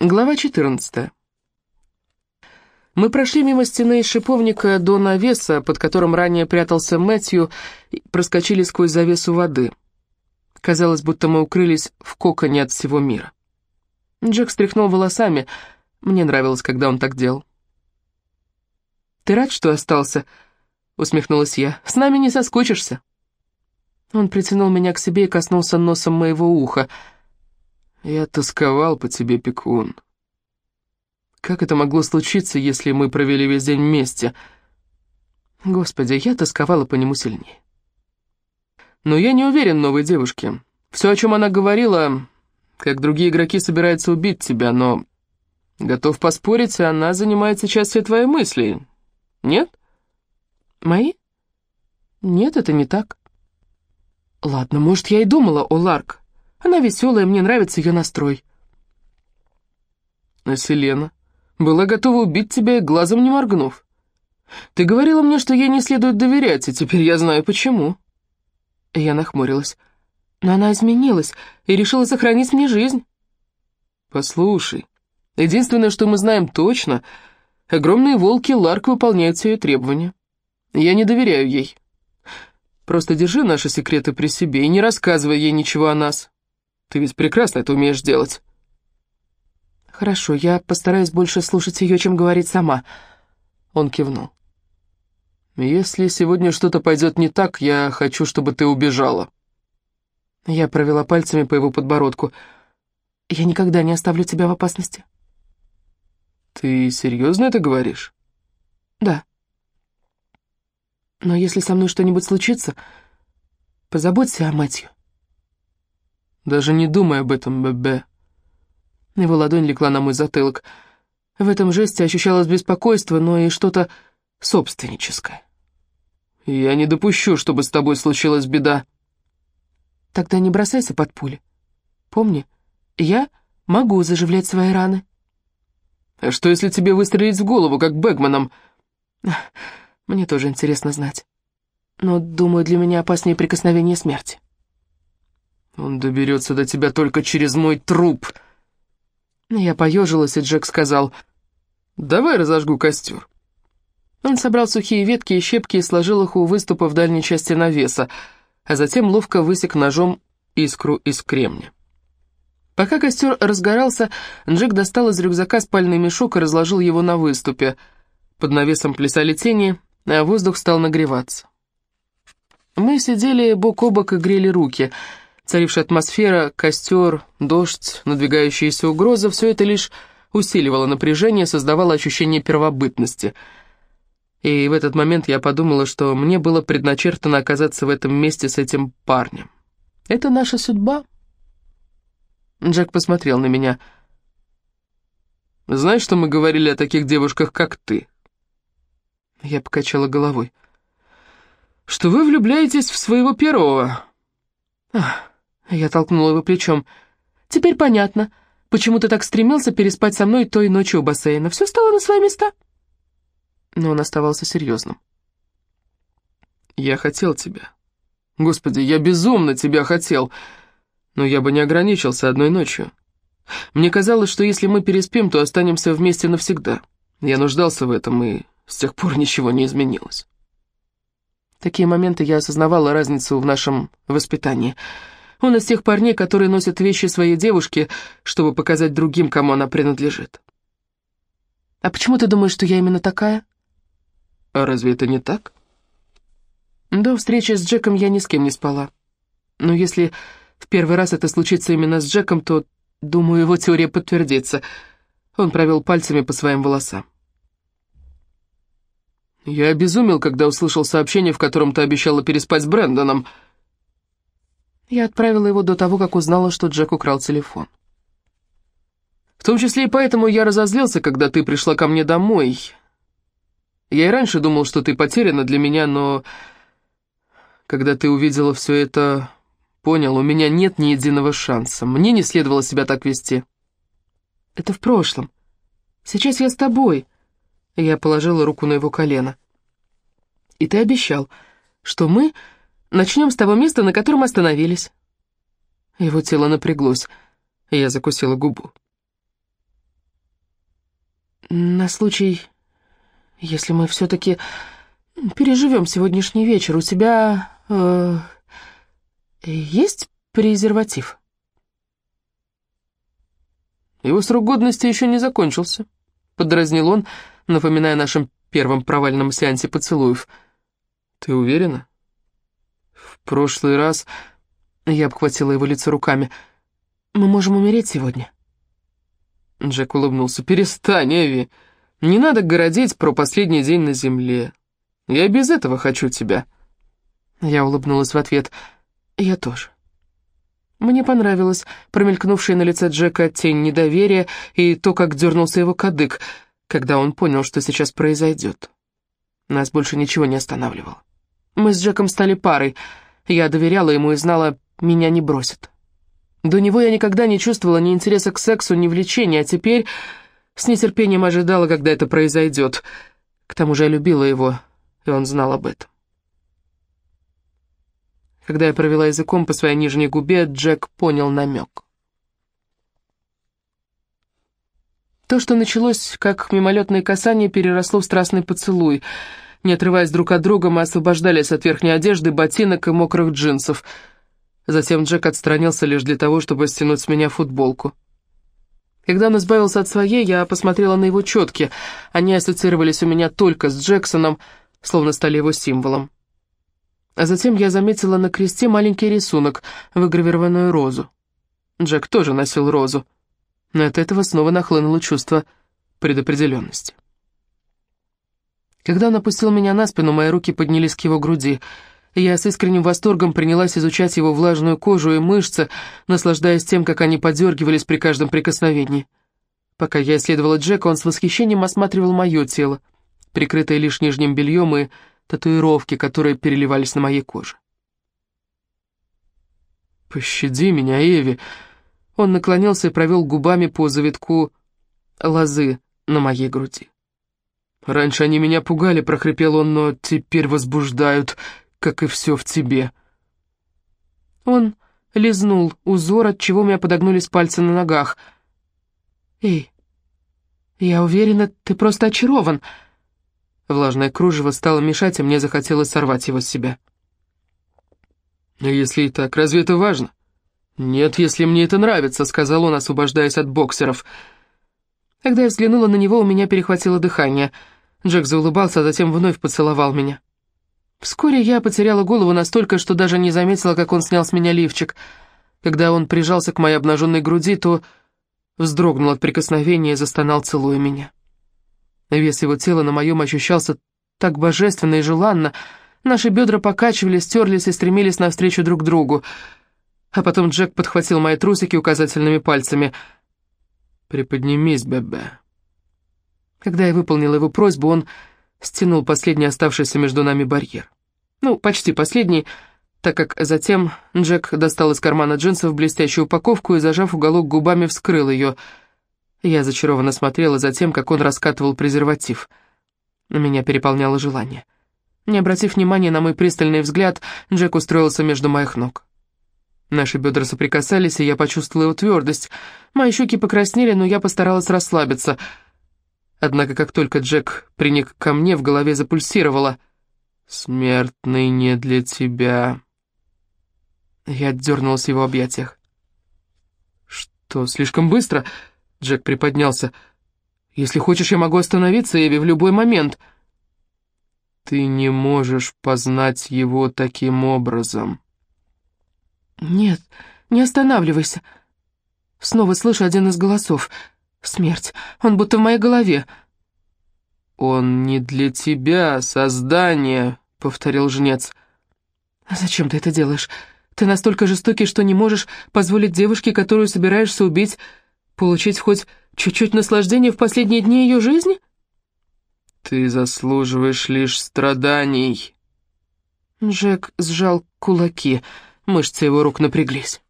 Глава 14. Мы прошли мимо стены из шиповника до навеса, под которым ранее прятался Мэтью, и проскочили сквозь завесу воды. Казалось, будто мы укрылись в коконе от всего мира. Джек стряхнул волосами. Мне нравилось, когда он так делал. «Ты рад, что остался?» — усмехнулась я. «С нами не соскучишься». Он притянул меня к себе и коснулся носом моего уха — я тосковал по тебе, Пекун. Как это могло случиться, если мы провели весь день вместе? Господи, я тосковала по нему сильнее. Но я не уверен новой девушке. Все, о чем она говорила, как другие игроки собираются убить тебя, но... Готов поспорить, она занимает сейчас все твои мысли. Нет? Мои? Нет, это не так. Ладно, может, я и думала о Ларк. Она веселая, мне нравится ее настрой. А Селена была готова убить тебя, глазом не моргнув. Ты говорила мне, что ей не следует доверять, и теперь я знаю почему. Я нахмурилась. Но она изменилась и решила сохранить мне жизнь. Послушай, единственное, что мы знаем точно, огромные волки Ларк выполняют все ее требования. Я не доверяю ей. Просто держи наши секреты при себе и не рассказывай ей ничего о нас. Ты ведь прекрасно это умеешь делать». «Хорошо, я постараюсь больше слушать ее, чем говорить сама». Он кивнул. «Если сегодня что-то пойдет не так, я хочу, чтобы ты убежала». Я провела пальцами по его подбородку. «Я никогда не оставлю тебя в опасности». «Ты серьезно это говоришь?» «Да». «Но если со мной что-нибудь случится, позаботься о матью». Даже не думай об этом, Бебе. Его ладонь легла на мой затылок. В этом жесте ощущалось беспокойство, но и что-то собственническое. «Я не допущу, чтобы с тобой случилась беда». «Тогда не бросайся под пули. Помни, я могу заживлять свои раны». «А что, если тебе выстрелить в голову, как Бэгманом?» «Мне тоже интересно знать. Но, думаю, для меня опаснее прикосновение смерти». Он доберется до тебя только через мой труп. Я поежилась, и Джек сказал, давай разожгу костер. Он собрал сухие ветки и щепки и сложил их у выступа в дальней части навеса, а затем ловко высек ножом искру из кремня. Пока костер разгорался, Джек достал из рюкзака спальный мешок и разложил его на выступе. Под навесом плясали тени, а воздух стал нагреваться. Мы сидели бок о бок и грели руки — Царившая атмосфера, костер, дождь, надвигающаяся угроза — все это лишь усиливало напряжение, создавало ощущение первобытности. И в этот момент я подумала, что мне было предначертано оказаться в этом месте с этим парнем. Это наша судьба. Джек посмотрел на меня. «Знаешь, что мы говорили о таких девушках, как ты?» Я покачала головой. «Что вы влюбляетесь в своего первого?» Ах, я толкнула его плечом. «Теперь понятно, почему ты так стремился переспать со мной той ночью у бассейна. Все стало на свои места?» Но он оставался серьезным. «Я хотел тебя. Господи, я безумно тебя хотел. Но я бы не ограничился одной ночью. Мне казалось, что если мы переспим, то останемся вместе навсегда. Я нуждался в этом, и с тех пор ничего не изменилось». такие моменты я осознавала разницу в нашем воспитании — он из тех парней, которые носят вещи своей девушки, чтобы показать другим, кому она принадлежит. «А почему ты думаешь, что я именно такая?» «А разве это не так?» До встречи с Джеком я ни с кем не спала. Но если в первый раз это случится именно с Джеком, то, думаю, его теория подтвердится. Он провел пальцами по своим волосам. «Я обезумел, когда услышал сообщение, в котором ты обещала переспать с Брэндоном», я отправила его до того, как узнала, что Джек украл телефон. В том числе и поэтому я разозлился, когда ты пришла ко мне домой. Я и раньше думал, что ты потеряна для меня, но... Когда ты увидела все это, понял, у меня нет ни единого шанса. Мне не следовало себя так вести. Это в прошлом. Сейчас я с тобой. Я положила руку на его колено. И ты обещал, что мы Начнем с того места, на котором остановились». Его тело напряглось, и я закусила губу. на случай, если мы все-таки переживем сегодняшний вечер, у тебя э, есть презерватив?» «Его срок годности еще не закончился», — подразнил он, напоминая о нашем первом провальном сеансе поцелуев. «Ты уверена?» «В прошлый раз...» Я обхватила его лицо руками. «Мы можем умереть сегодня». Джек улыбнулся. «Перестань, Эви. Не надо городить про последний день на земле. Я без этого хочу тебя». Я улыбнулась в ответ. «Я тоже». Мне понравилась промелькнувшая на лице Джека тень недоверия и то, как дернулся его кадык, когда он понял, что сейчас произойдет. Нас больше ничего не останавливало. Мы с Джеком стали парой. Я доверяла ему и знала, меня не бросит. До него я никогда не чувствовала ни интереса к сексу, ни влечения, а теперь с нетерпением ожидала, когда это произойдет. К тому же я любила его, и он знал об этом. Когда я провела языком по своей нижней губе, Джек понял намек. То, что началось как мимолетное касание, переросло в страстный поцелуй. Не отрываясь друг от друга, мы освобождались от верхней одежды, ботинок и мокрых джинсов. Затем Джек отстранился лишь для того, чтобы стянуть с меня футболку. Когда он избавился от своей, я посмотрела на его четки. Они ассоциировались у меня только с Джексоном, словно стали его символом. А затем я заметила на кресте маленький рисунок, выгравированную розу. Джек тоже носил розу, но от этого снова нахлынуло чувство предопределенности. Когда он опустил меня на спину, мои руки поднялись к его груди. Я с искренним восторгом принялась изучать его влажную кожу и мышцы, наслаждаясь тем, как они подергивались при каждом прикосновении. Пока я исследовала Джека, он с восхищением осматривал мое тело, прикрытое лишь нижним бельем и татуировки, которые переливались на моей коже. «Пощади меня, Эви!» Он наклонился и провел губами по завитку лозы на моей груди. «Раньше они меня пугали», — прохрипел он, — «но теперь возбуждают, как и все в тебе». Он лизнул узор, от чего у меня подогнулись пальцы на ногах. «Эй, я уверена, ты просто очарован», — Влажное кружево стало мешать, и мне захотелось сорвать его с себя. «Если и так, разве это важно?» «Нет, если мне это нравится», — сказал он, освобождаясь от боксеров. Когда я взглянула на него, у меня перехватило дыхание. Джек заулыбался, а затем вновь поцеловал меня. Вскоре я потеряла голову настолько, что даже не заметила, как он снял с меня лифчик. Когда он прижался к моей обнаженной груди, то вздрогнул от прикосновения и застонал, целуя меня. Вес его тела на моем ощущался так божественно и желанно. Наши бедра покачивались, стерлись и стремились навстречу друг другу. А потом Джек подхватил мои трусики указательными пальцами. «Приподнимись, Бебе». Когда я выполнил его просьбу, он стянул последний оставшийся между нами барьер. Ну, почти последний, так как затем Джек достал из кармана джинсов блестящую упаковку и, зажав уголок губами, вскрыл ее — я зачарованно смотрела за тем, как он раскатывал презерватив. Меня переполняло желание. Не обратив внимания на мой пристальный взгляд, Джек устроился между моих ног. Наши бедра соприкасались, и я почувствовала его твердость. Мои щеки покраснели, но я постаралась расслабиться. Однако, как только Джек приник ко мне, в голове запульсировало. «Смертный не для тебя». Я отдернулась в его объятиях. «Что, слишком быстро?» Джек приподнялся. «Если хочешь, я могу остановиться, Эви, в любой момент». «Ты не можешь познать его таким образом». «Нет, не останавливайся». Снова слышу один из голосов. «Смерть. Он будто в моей голове». «Он не для тебя, создание», — повторил жнец. «Зачем ты это делаешь? Ты настолько жестокий, что не можешь позволить девушке, которую собираешься убить, Получить хоть чуть-чуть наслаждения в последние дни ее жизни? Ты заслуживаешь лишь страданий. Джек сжал кулаки, мышцы его рук напряглись.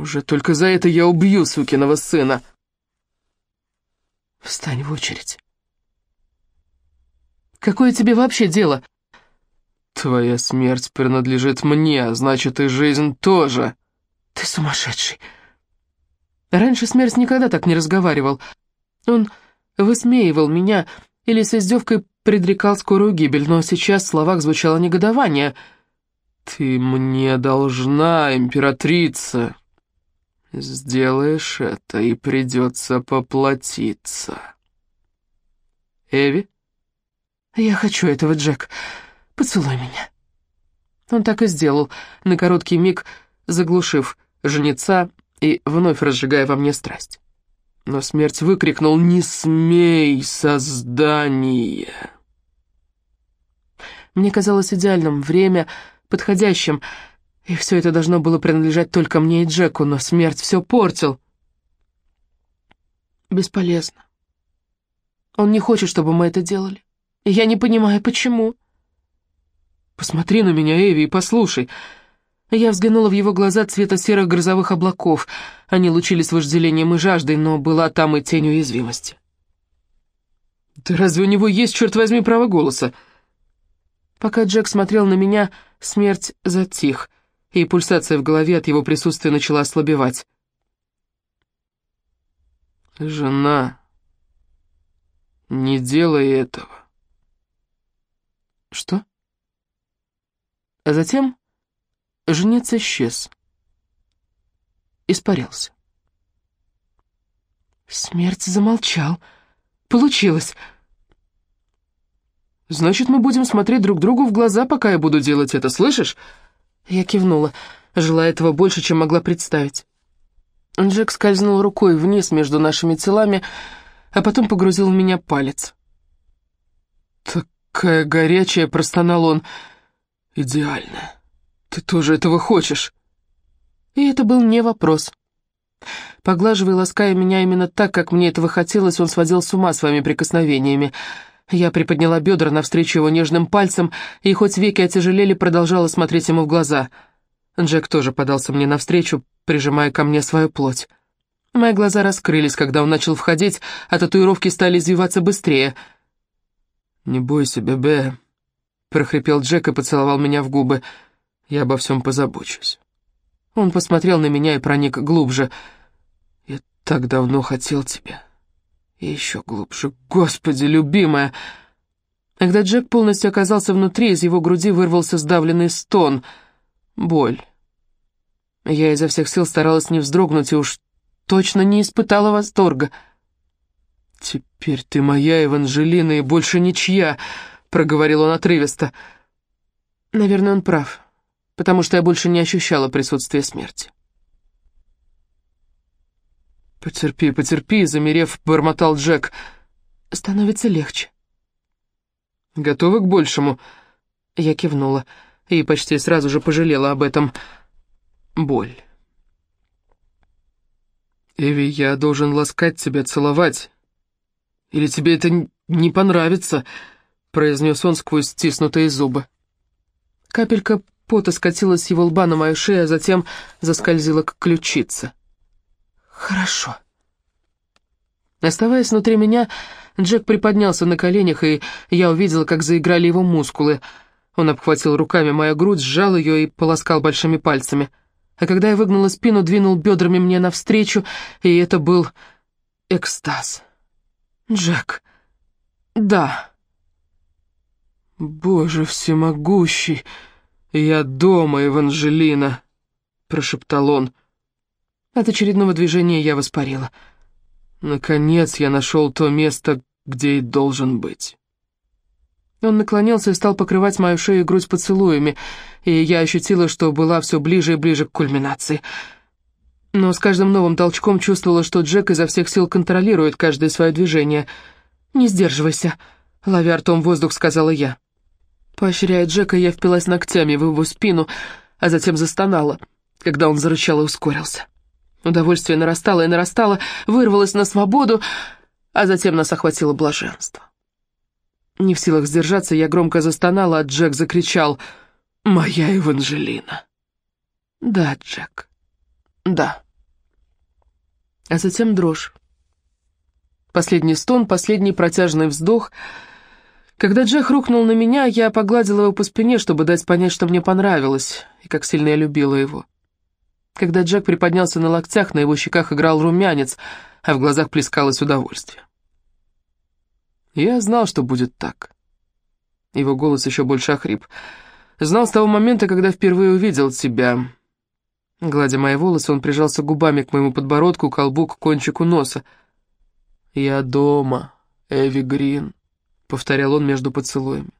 Уже только за это я убью сукиного сына. Встань в очередь. Какое тебе вообще дело? Твоя смерть принадлежит мне, а значит и жизнь тоже. Ты сумасшедший. Раньше смерть никогда так не разговаривал. Он высмеивал меня или с издевкой предрекал скорую гибель, но сейчас в словах звучало негодование. «Ты мне должна, императрица. Сделаешь это, и придется поплатиться». «Эви?» «Я хочу этого, Джек. Поцелуй меня». Он так и сделал, на короткий миг заглушив жнеца и вновь разжигая во мне страсть. Но смерть выкрикнул «Не смей, создание!» Мне казалось идеальным время, подходящим, и все это должно было принадлежать только мне и Джеку, но смерть все портил. Бесполезно. Он не хочет, чтобы мы это делали. И я не понимаю, почему. Посмотри на меня, Эви, и послушай. Я взглянула в его глаза цвета серых грозовых облаков. Они лучились вожделением и жаждой, но была там и тень уязвимости. «Да разве у него есть, черт возьми, право голоса?» Пока Джек смотрел на меня, смерть затих, и пульсация в голове от его присутствия начала ослабевать. «Жена, не делай этого». «Что?» А затем Жнец исчез. Испарился. Смерть замолчал. Получилось. «Значит, мы будем смотреть друг другу в глаза, пока я буду делать это, слышишь?» Я кивнула, желая этого больше, чем могла представить. Джек скользнул рукой вниз между нашими телами, а потом погрузил в меня палец. «Такая горячая!» — простонал он. «Идеально!» «Ты тоже этого хочешь?» И это был не вопрос. Поглаживая лаская меня именно так, как мне этого хотелось, он сводил с ума своими прикосновениями. Я приподняла бедра навстречу его нежным пальцем, и хоть веки отяжелели, продолжала смотреть ему в глаза. Джек тоже подался мне навстречу, прижимая ко мне свою плоть. Мои глаза раскрылись, когда он начал входить, а татуировки стали извиваться быстрее. «Не бойся, бебе», — прохрипел Джек и поцеловал меня в губы. Я обо всем позабочусь. Он посмотрел на меня и проник глубже. Я так давно хотел тебя. И еще глубже. Господи, любимая! Когда Джек полностью оказался внутри, из его груди вырвался сдавленный стон. Боль. Я изо всех сил старалась не вздрогнуть и уж точно не испытала восторга. «Теперь ты моя, Эванжелина, и больше ничья», — проговорил он отрывисто. Наверное, он прав потому что я больше не ощущала присутствия смерти. «Потерпи, потерпи», — замерев, бормотал Джек. «Становится легче». «Готовы к большему?» Я кивнула и почти сразу же пожалела об этом. Боль. «Эви, я должен ласкать тебя, целовать. Или тебе это не понравится?» — произнес он сквозь стиснутые зубы. Капелька Пота скатилась с его лба на мою шею, а затем заскользила к ключице. «Хорошо». Оставаясь внутри меня, Джек приподнялся на коленях, и я увидела, как заиграли его мускулы. Он обхватил руками мою грудь, сжал ее и полоскал большими пальцами. А когда я выгнула спину, двинул бедрами мне навстречу, и это был экстаз. «Джек, да». «Боже всемогущий!» «Я дома, Эванжелина», — прошептал он. От очередного движения я воспарила. Наконец я нашел то место, где и должен быть. Он наклонился и стал покрывать мою шею и грудь поцелуями, и я ощутила, что была все ближе и ближе к кульминации. Но с каждым новым толчком чувствовала, что Джек изо всех сил контролирует каждое свое движение. «Не сдерживайся», — ловя ртом воздух, сказала я. Поощряя Джека, я впилась ногтями в его спину, а затем застонала, когда он зарычал и ускорился. Удовольствие нарастало и нарастало, вырвалось на свободу, а затем нас охватило блаженство. Не в силах сдержаться, я громко застонала, а Джек закричал «Моя Эванжелина!» «Да, Джек, да». А затем дрожь. Последний стон, последний протяжный вздох — когда Джек рухнул на меня, я погладила его по спине, чтобы дать понять, что мне понравилось, и как сильно я любила его. Когда Джек приподнялся на локтях, на его щеках играл румянец, а в глазах плескалось удовольствие. Я знал, что будет так. Его голос еще больше охрип. Знал с того момента, когда впервые увидел тебя. Гладя мои волосы, он прижался губами к моему подбородку, колбу, к кончику носа. «Я дома, Эви Грин», — повторял он между поцелуями.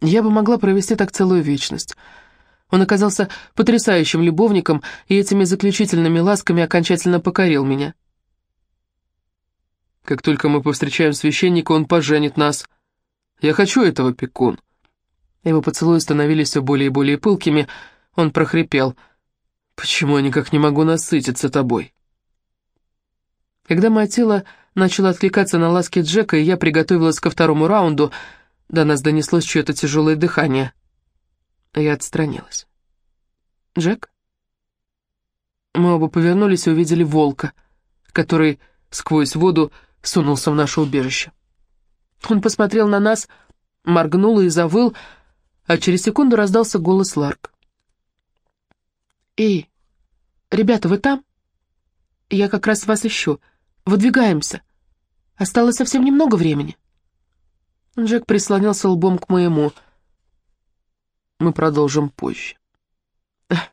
Я бы могла провести так целую вечность. Он оказался потрясающим любовником и этими заключительными ласками окончательно покорил меня. Как только мы повстречаем священника, он поженит нас. Я хочу этого, Пекун. Его поцелуи становились все более и более пылкими. Он прохрипел. «Почему я никак не могу насытиться тобой?» Когда мое тело начало откликаться на ласки Джека, и я приготовилась ко второму раунду, до нас донеслось чье-то тяжелое дыхание. Я отстранилась. «Джек?» Мы оба повернулись и увидели волка, который сквозь воду сунулся в наше убежище. Он посмотрел на нас, моргнул и завыл, а через секунду раздался голос Ларк. «Эй, ребята, вы там? Я как раз вас ищу. Выдвигаемся. Осталось совсем немного времени». Джек прислонился лбом к моему. Мы продолжим позже.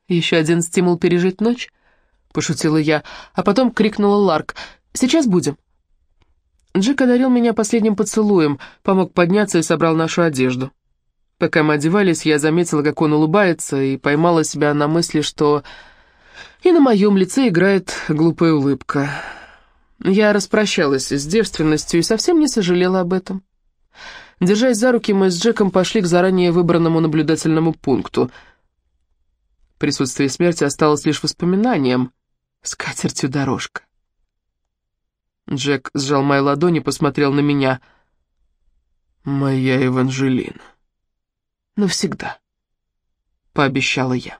«Еще один стимул пережить ночь?» — пошутила я, а потом крикнула Ларк. «Сейчас будем». Джек одарил меня последним поцелуем, помог подняться и собрал нашу одежду. Пока мы одевались, я заметила, как он улыбается, и поймала себя на мысли, что и на моем лице играет глупая улыбка. Я распрощалась с девственностью и совсем не сожалела об этом. Держась за руки, мы с Джеком пошли к заранее выбранному наблюдательному пункту. Присутствие смерти осталось лишь воспоминанием, скатертью дорожка. Джек сжал мои ладони и посмотрел на меня. «Моя Эванжелина». «Навсегда», — пообещала я.